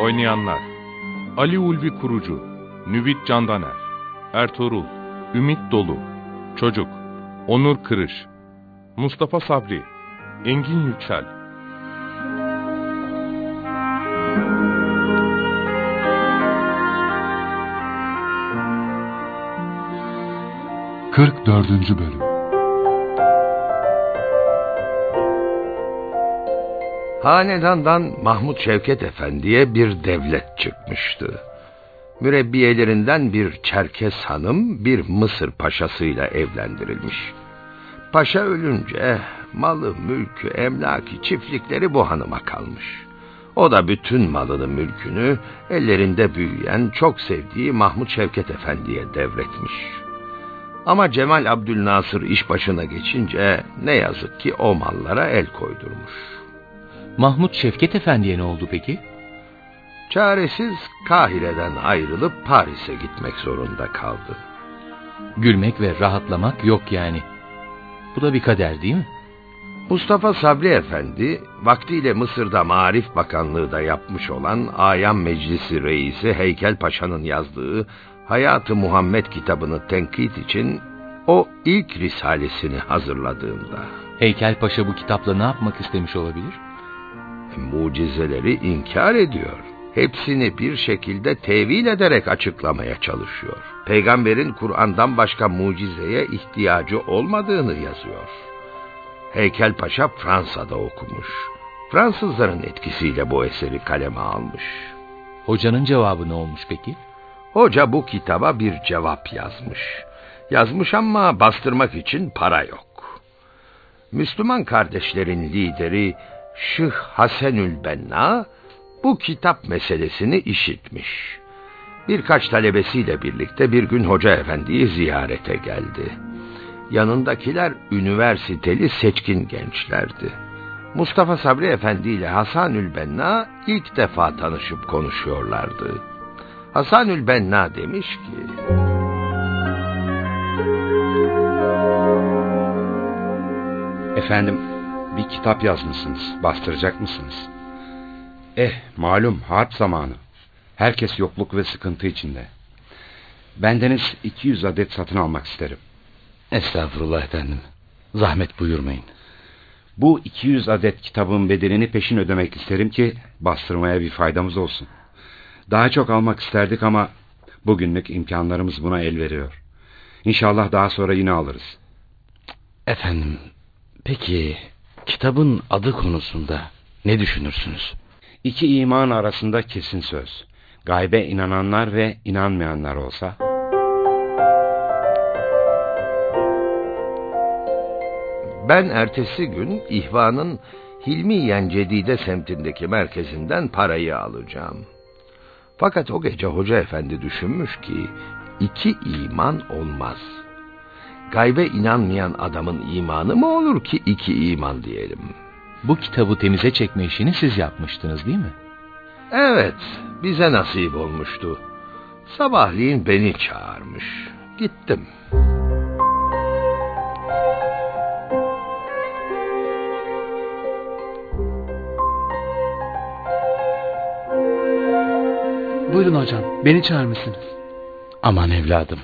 Oynayanlar. Ali Ulvi Kurucu Nüvit Candaner Ertuğrul Ümit Dolu Çocuk Onur Kırış Mustafa Sabri Engin Yüksel. Kırk dördüncü Bölüm Hanedandan Mahmut Şevket Efendi'ye bir devlet çıkmıştı. Mürebbiyelerinden bir Çerkes hanım bir Mısır paşasıyla evlendirilmiş. Paşa ölünce malı, mülkü, emlaki, çiftlikleri bu hanıma kalmış. O da bütün malını, mülkünü ellerinde büyüyen, çok sevdiği Mahmut Şevket Efendi'ye devretmiş. Ama Cemal Abdülnasır iş başına geçince ne yazık ki o mallara el koydurmuş. Mahmut Şevket Efendi'ye ne oldu peki? Çaresiz Kahire'den ayrılıp Paris'e gitmek zorunda kaldı. Gülmek ve rahatlamak yok yani. Bu da bir kader değil mi? Mustafa Sabri Efendi, vaktiyle Mısır'da Marif Bakanlığı da yapmış olan Ayan Meclisi Reisi Heykel Paşa'nın yazdığı Hayatı Muhammed kitabını tenkit için o ilk risalesini hazırladığında... Heykel Paşa bu kitapla ne yapmak istemiş olabilir? Mucizeleri inkar ediyor. Hepsini bir şekilde tevil ederek açıklamaya çalışıyor. Peygamberin Kur'an'dan başka mucizeye ihtiyacı olmadığını yazıyor. Heykel Paşa Fransa'da okumuş. Fransızların etkisiyle bu eseri kaleme almış. Hocanın cevabı ne olmuş peki? Hoca bu kitaba bir cevap yazmış. Yazmış ama bastırmak için para yok. Müslüman kardeşlerin lideri Şıh Hasenül Benna bu kitap meselesini işitmiş. Birkaç talebesiyle birlikte bir gün Hoca Efendi'yi ziyarete geldi. Yanındakiler üniversiteli seçkin gençlerdi. Mustafa Sabri Efendi ile Hasanül Benna ilk defa tanışıp konuşuyorlardı. Hasanül Benna demiş ki... Efendim, bir kitap yazmışsınız. Bastıracak mısınız? Eh, malum harp zamanı. Herkes yokluk ve sıkıntı içinde. Bendeniz 200 adet satın almak isterim. Estağfurullah efendim. Zahmet buyurmayın. Bu 200 adet kitabın bedelini peşin ödemek isterim ki bastırmaya bir faydamız olsun. Daha çok almak isterdik ama bugünlük imkanlarımız buna el veriyor. İnşallah daha sonra yine alırız. Efendim, peki kitabın adı konusunda ne düşünürsünüz? İki iman arasında kesin söz. Gaybe inananlar ve inanmayanlar olsa... Ben ertesi gün İhvan'ın Hilmi Yencedide semtindeki merkezinden parayı alacağım. Fakat o gece hoca efendi düşünmüş ki iki iman olmaz. Gaybe inanmayan adamın imanı mı olur ki iki iman diyelim? Bu kitabı temize çekme işini siz yapmıştınız değil mi? Evet, bize nasip olmuştu. Sabahleyin beni çağırmış. Gittim. Buyurun hocam, beni çağırmışsınız. Aman evladım,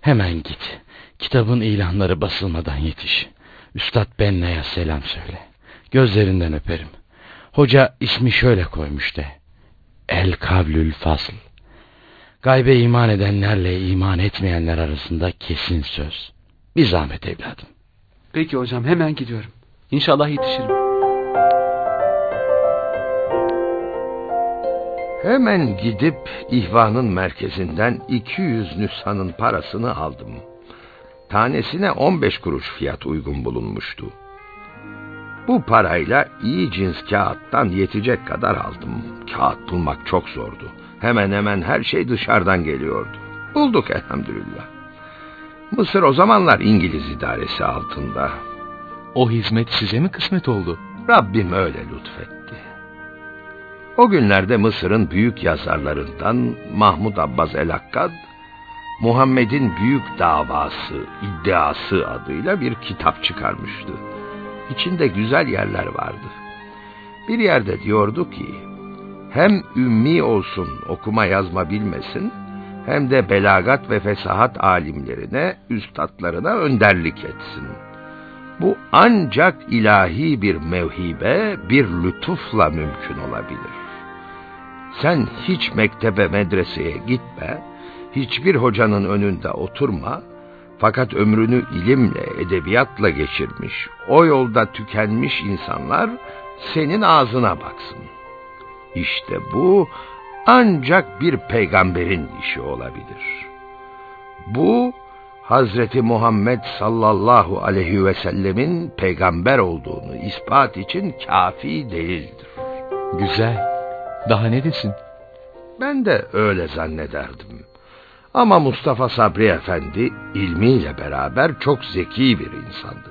hemen git. Kitabın ilanları basılmadan yetiş. Üstad Benna'ya selam söyle. Gözlerinden öperim. Hoca ismi şöyle koymuş de. El Kavlül Fasl. Gaybe iman edenlerle iman etmeyenler arasında kesin söz. Bir zahmet evladım. Peki hocam, hemen gidiyorum. İnşallah yetişirim. Hemen gidip ihvanın merkezinden 200 nüshanın parasını aldım. Tanesine 15 kuruş fiyat uygun bulunmuştu. Bu parayla iyi cins kağıttan yetecek kadar aldım. Kağıt bulmak çok zordu. Hemen hemen her şey dışarıdan geliyordu. Bulduk elhamdülillah. Mısır o zamanlar İngiliz idaresi altında. O hizmet size mi kısmet oldu? Rabbim öyle lütfetti. O günlerde Mısır'ın büyük yazarlarından Mahmud Abbas el-Akkad, Muhammed'in Büyük Davası, İddiası adıyla bir kitap çıkarmıştı. İçinde güzel yerler vardı. Bir yerde diyordu ki, hem ümmi olsun okuma yazma bilmesin, hem de belagat ve fesahat alimlerine, üstadlarına önderlik etsin. Bu ancak ilahi bir mevhibe, bir lütufla mümkün olabilir. Sen hiç mektebe medreseye gitme, hiçbir hocanın önünde oturma, fakat ömrünü ilimle, edebiyatla geçirmiş, o yolda tükenmiş insanlar senin ağzına baksın. İşte bu ancak bir peygamberin işi olabilir. Bu Hazreti Muhammed sallallahu aleyhi ve sellemin peygamber olduğunu ispat için kafi delildir. Güzel. Daha ne desin? Ben de öyle zannederdim. Ama Mustafa Sabri Efendi ilmiyle beraber çok zeki bir insandı.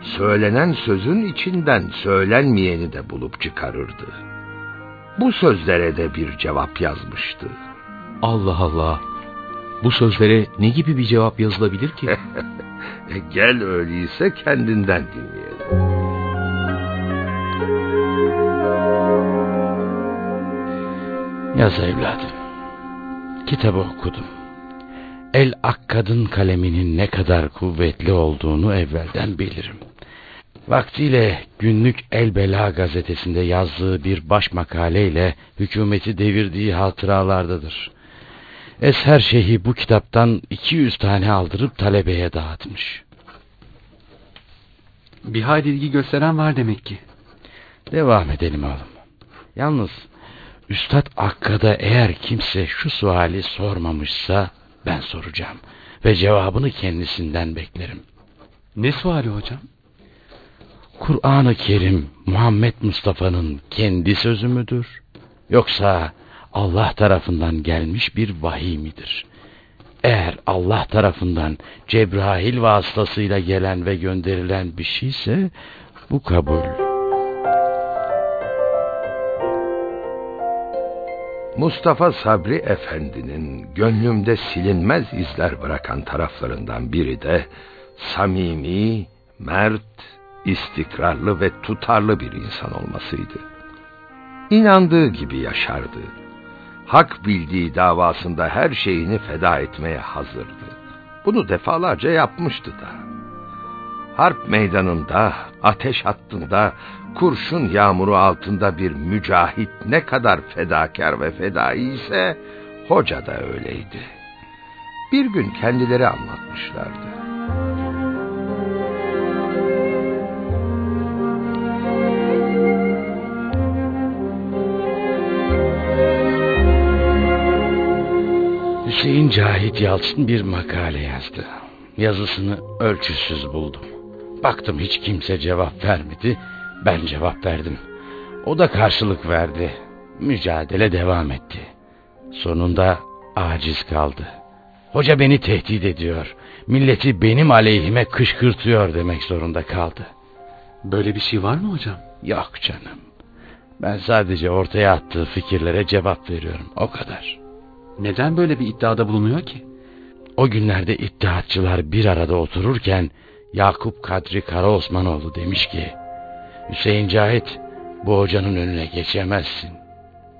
Söylenen sözün içinden söylenmeyeni de bulup çıkarırdı. Bu sözlere de bir cevap yazmıştı. Allah Allah. Bu sözlere ne gibi bir cevap yazılabilir ki? E, gel öyleyse kendinden dinleyelim. Yaz evladım. Kitabı okudum. El Akkad'ın kaleminin ne kadar kuvvetli olduğunu evvelden bilirim. Vaktiyle günlük El Bela gazetesinde yazdığı bir baş makaleyle hükümeti devirdiği hatıralardadır. Esher Şeyhi bu kitaptan 200 tane aldırıp talebeye dağıtmış. Bir hayli ilgi gösteren var demek ki. Devam edelim oğlum. Yalnız Üstad Akka'da eğer kimse şu suali sormamışsa ben soracağım. Ve cevabını kendisinden beklerim. Ne suali hocam? Kur'an-ı Kerim Muhammed Mustafa'nın kendi sözü müdür? Yoksa Allah tarafından gelmiş bir vahiy midir? Eğer Allah tarafından Cebrail vasıtasıyla gelen ve gönderilen bir şeyse bu kabul. Mustafa Sabri Efendi'nin gönlümde silinmez izler bırakan taraflarından biri de samimi, mert, istikrarlı ve tutarlı bir insan olmasıydı. İnandığı gibi yaşardı. Hak bildiği davasında her şeyini feda etmeye hazırdı. Bunu defalarca yapmıştı da. Harp meydanında, ateş hattında, kurşun yağmuru altında bir mücahit ne kadar fedakar ve fedai ise hoca da öyleydi. Bir gün kendileri anlatmışlardı. Hüseyin Cahit Yalçın bir makale yazdı. Yazısını ölçüsüz buldum. Baktım hiç kimse cevap vermedi. Ben cevap verdim. O da karşılık verdi. Mücadele devam etti. Sonunda aciz kaldı. Hoca beni tehdit ediyor. Milleti benim aleyhime kışkırtıyor demek zorunda kaldı. Böyle bir şey var mı hocam? Yok canım. Ben sadece ortaya attığı fikirlere cevap veriyorum. O kadar. Neden böyle bir iddiada bulunuyor ki? O günlerde iddiatçılar bir arada otururken Yakup Kadri Karaosmanoğlu demiş ki Hüseyin Cahit bu hocanın önüne geçemezsin.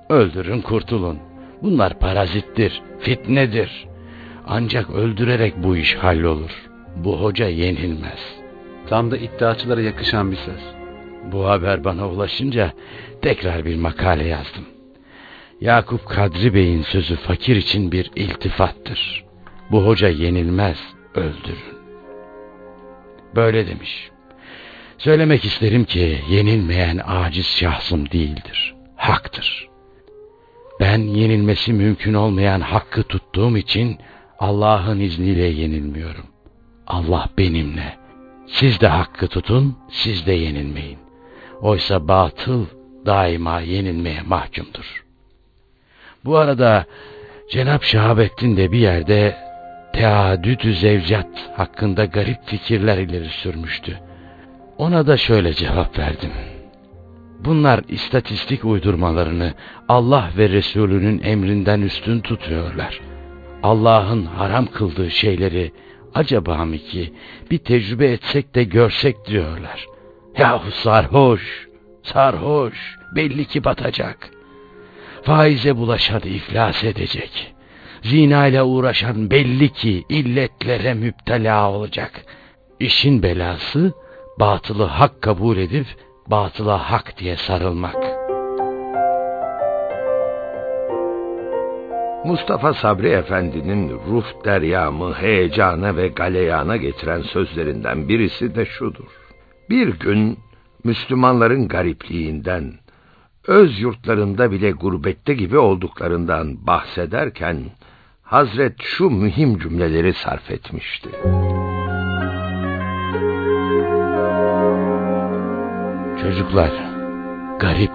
Öldürün kurtulun. Bunlar parazittir, fitnedir. Ancak öldürerek bu iş hallolur. Bu hoca yenilmez. Tam da iddiaçılara yakışan bir söz. Bu haber bana ulaşınca tekrar bir makale yazdım. Yakup Kadri Bey'in sözü fakir için bir iltifattır. Bu hoca yenilmez, öldürün. Böyle demiş. Söylemek isterim ki yenilmeyen aciz şahsım değildir. Haktır. Ben yenilmesi mümkün olmayan hakkı tuttuğum için Allah'ın izniyle yenilmiyorum. Allah benimle. Siz de hakkı tutun, siz de yenilmeyin. Oysa batıl daima yenilmeye mahkumdur. Bu arada Cenab Şahabettin de bir yerde teadüdü zevcat hakkında garip fikirler ileri sürmüştü. Ona da şöyle cevap verdim. Bunlar istatistik uydurmalarını Allah ve Resulünün emrinden üstün tutuyorlar. Allah'ın haram kıldığı şeyleri acaba mı ki bir tecrübe etsek de görsek diyorlar. Yahu sarhoş, sarhoş, belli ki batacak. Faize bulaşan iflas edecek. Zina ile uğraşan belli ki illetlere müptela olacak. İşin belası batılı hak kabul edip batıla hak diye sarılmak. Mustafa Sabri Efendi'nin ruh deryamı heyecana ve galeyana getiren sözlerinden birisi de şudur. Bir gün Müslümanların garipliğinden, öz yurtlarında bile gurbette gibi olduklarından bahsederken, Hazret şu mühim cümleleri sarf etmişti. Çocuklar, garip,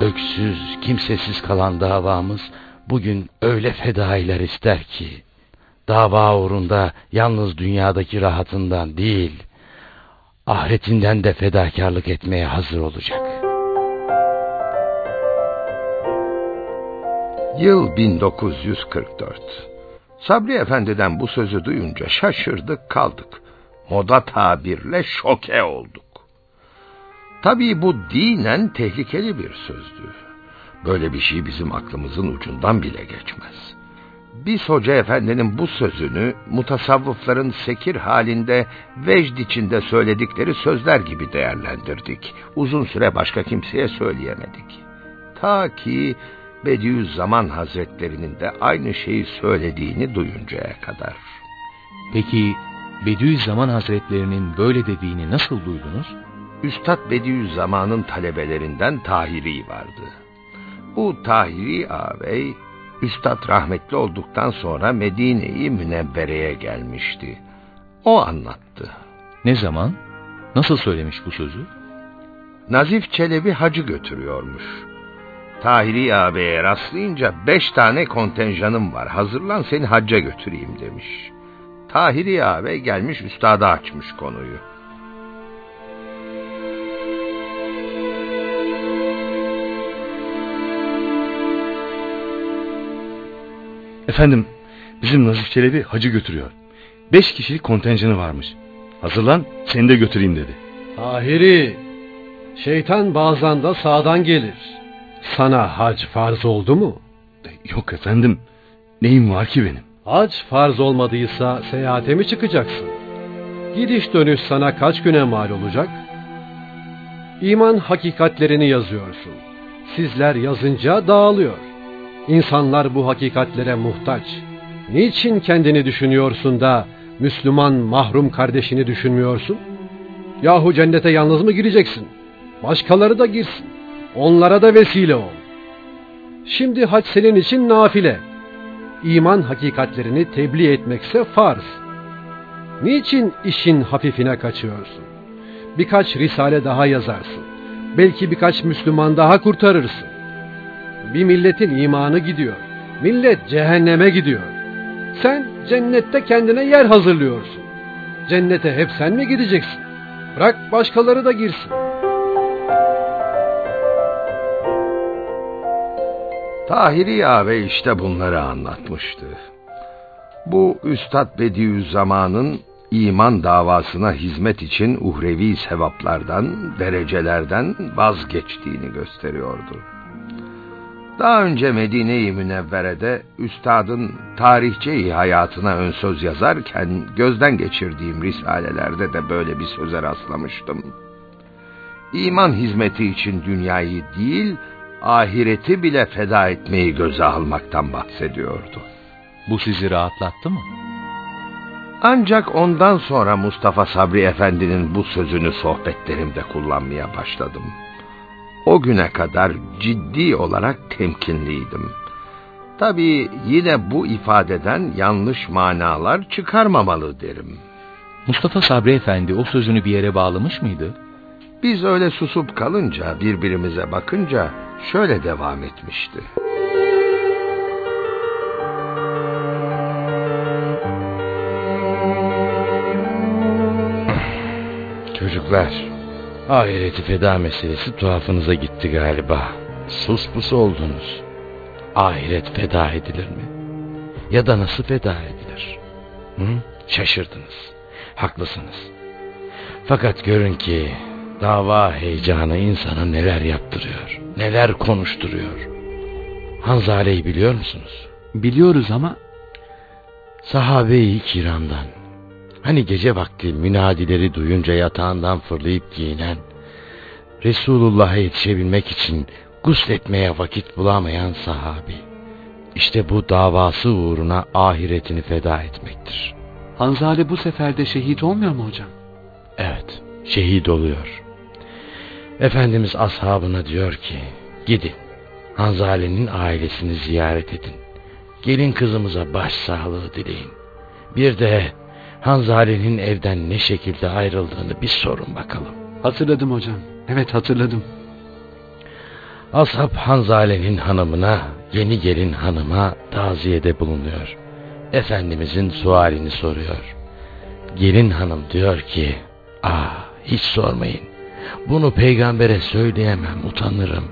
öksüz, kimsesiz kalan davamız bugün öyle fedailer ister ki, dava uğrunda yalnız dünyadaki rahatından değil, ahiretinden de fedakarlık etmeye hazır olacak. Yıl 1944. Sabri Efendi'den bu sözü duyunca şaşırdık kaldık. Moda tabirle şoke olduk. Tabii bu dinen tehlikeli bir sözdü. Böyle bir şey bizim aklımızın ucundan bile geçmez. Biz Hoca Efendi'nin bu sözünü mutasavvıfların sekir halinde vecd içinde söyledikleri sözler gibi değerlendirdik. Uzun süre başka kimseye söyleyemedik. Ta ki Bediüzzaman Hazretlerinin de aynı şeyi söylediğini duyuncaya kadar. Peki Bediüzzaman Hazretlerinin böyle dediğini nasıl duydunuz? Üstad Bediüzzaman'ın talebelerinden Tahiri vardı. Bu Tahiri ağabey, Üstad rahmetli olduktan sonra Medine-i Münevvere'ye gelmişti. O anlattı. Ne zaman? Nasıl söylemiş bu sözü? Nazif Çelebi hacı götürüyormuş. Tahiri ağabeye rastlayınca beş tane kontenjanım var. Hazırlan seni hacca götüreyim demiş. Tahiri ağabey gelmiş üstada açmış konuyu. Efendim, bizim Nazif Çelebi hacı götürüyor. Beş kişilik kontenjanı varmış. Hazırlan, seni de götüreyim dedi. Tahiri, şeytan bazen de sağdan gelir. Sana hac farz oldu mu? Yok efendim, neyim var ki benim? Hac farz olmadıysa seyahate mi çıkacaksın? Gidiş dönüş sana kaç güne mal olacak? İman hakikatlerini yazıyorsun. Sizler yazınca dağılıyor. İnsanlar bu hakikatlere muhtaç. Niçin kendini düşünüyorsun da Müslüman mahrum kardeşini düşünmüyorsun? Yahu cennete yalnız mı gireceksin? Başkaları da girsin. Onlara da vesile ol. Şimdi hac senin için nafile. İman hakikatlerini tebliğ etmekse farz. Niçin işin hafifine kaçıyorsun? Birkaç risale daha yazarsın. Belki birkaç Müslüman daha kurtarırsın. Bir milletin imanı gidiyor. Millet cehenneme gidiyor. Sen cennette kendine yer hazırlıyorsun. Cennete hep sen mi gideceksin? Bırak başkaları da girsin. Tahiri ağabey işte bunları anlatmıştı. Bu Üstad Bediüzzaman'ın iman davasına hizmet için uhrevi sevaplardan, derecelerden vazgeçtiğini gösteriyordu. Daha önce Medine-i Münevvere'de üstadın tarihçeyi hayatına ön söz yazarken gözden geçirdiğim risalelerde de böyle bir söze rastlamıştım. İman hizmeti için dünyayı değil, ahireti bile feda etmeyi göze almaktan bahsediyordu. Bu sizi rahatlattı mı? Ancak ondan sonra Mustafa Sabri Efendi'nin bu sözünü sohbetlerimde kullanmaya başladım. O güne kadar ciddi olarak temkinliydim. Tabii yine bu ifadeden yanlış manalar çıkarmamalı derim. Mustafa Sabri Efendi o sözünü bir yere bağlamış mıydı? Biz öyle susup kalınca, birbirimize bakınca şöyle devam etmişti. Çocuklar, ahireti feda meselesi tuhafınıza gitti galiba. Sus pus oldunuz. Ahiret feda edilir mi? Ya da nasıl feda edilir? Hı? Şaşırdınız. Haklısınız. Fakat görün ki dava heyecanı insana neler yaptırıyor, neler konuşturuyor. Hanzale'yi biliyor musunuz? Biliyoruz ama Sahabe-i kiramdan. Hani gece vakti münadileri duyunca yatağından fırlayıp giyinen, Resulullah'a yetişebilmek için gusletmeye vakit bulamayan sahabi. İşte bu davası uğruna ahiretini feda etmektir. Hanzade bu sefer de şehit olmuyor mu hocam? Evet, şehit oluyor. Efendimiz ashabına diyor ki, gidin, Hanzale'nin ailesini ziyaret edin. Gelin kızımıza başsağlığı dileyin. Bir de Hanzale'nin evden ne şekilde ayrıldığını bir sorun bakalım. Hatırladım hocam. Evet hatırladım. Ashab Hanzale'nin hanımına, yeni gelin hanıma taziyede bulunuyor. Efendimizin sualini soruyor. Gelin hanım diyor ki, ah hiç sormayın. Bunu peygambere söyleyemem, utanırım.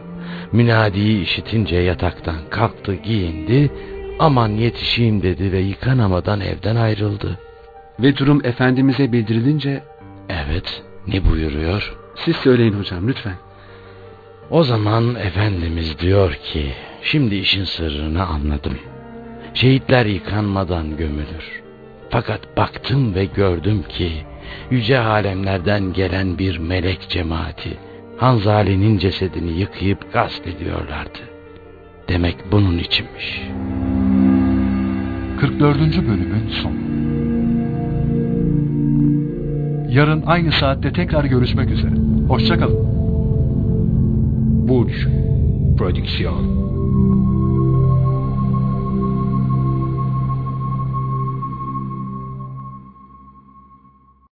Münadiyi işitince yataktan kalktı, giyindi, aman yetişeyim dedi ve yıkanamadan evden ayrıldı. Ve durum Efendimiz'e bildirilince Evet, ne buyuruyor? siz söyleyin hocam lütfen. O zaman Efendimiz diyor ki, şimdi işin sırrını anladım. Şehitler yıkanmadan gömülür. Fakat baktım ve gördüm ki, yüce alemlerden gelen bir melek cemaati, Hanzali'nin cesedini yıkayıp gasp ediyorlardı. Demek bunun içinmiş. 44. bölümün sonu. Yarın aynı saatte tekrar görüşmek üzere. Hoşçakalın. Burç Prodüksiyon